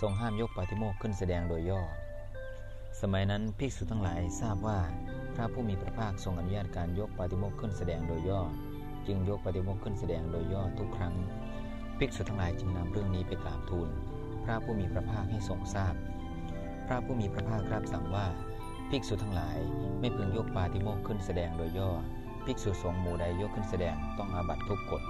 ทรงห้ามยกปาติโมกข์ขึ้นแสดงโดยย่อ สมัยนั้นภิกษุทั้งหลายทราบว่าพระผู้มีพระภาคทรงอนุญาตการยกปาติโมกข์ขึ้นแสดงโดยย่อ จึงยกปาติโมกขึ้นแสดงโดยย่อทุกครั้ง ภิกษุทั้งหลายจึงนำเรื่องนี้ไปกราบทูล พระผู้มีพระภาคให้ทรงทราบ พระผู้มีพระภาครับสั่งว่า ภิกษุทั้งหลายไม่พึงยกปาติโมกข์ขึ้นแสดงโดยย่อ ภิกษุสงฆ์หมู่ใดยกขึ้นแสดงต้องอาบัตทุกกฎ